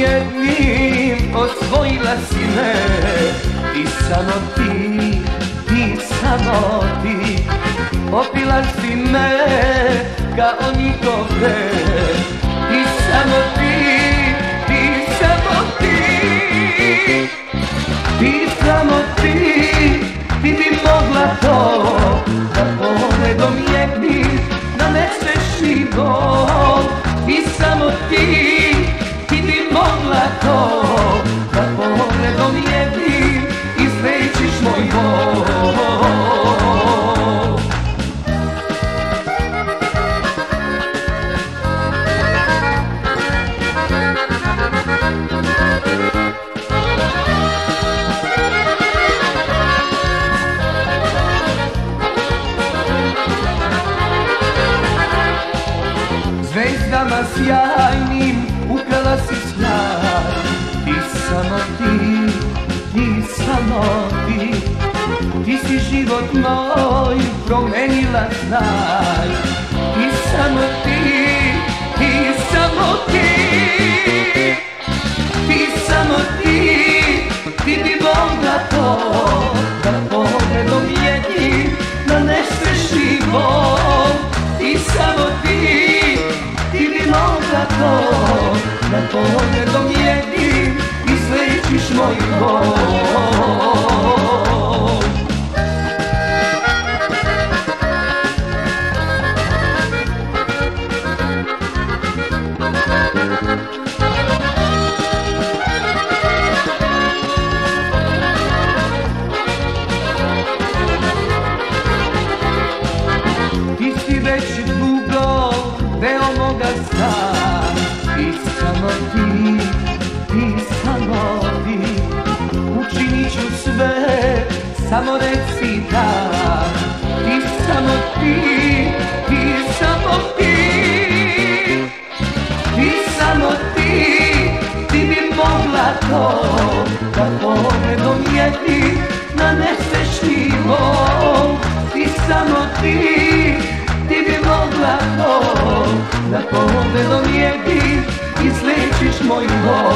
jednim osvojila si me I samo ti, ti samo ti Opila si me kao niko pre I samo ti, ti samo ti. Ti samo ti, ti bi mogla to Da pogledom jednim naneseš i Zvezdama sjajnim ukrala si sjaj Ti samo ti, ti samo ti. Ti si život moj promenila znaj mogla to Da pogledom jednim naneseš život Ti samo ti, ti bi mogla to da pogledom deo moga sna samo ti, ti samo ti. Učinit ću sve, samo reci da. Ti samo ti, ti samo ti. Ti samo ti, ti bi mogla to Da pogledom jednim naneseš bol Ti samo ti, ti bi mogla to Da pogledom jednim izlečiš moj bol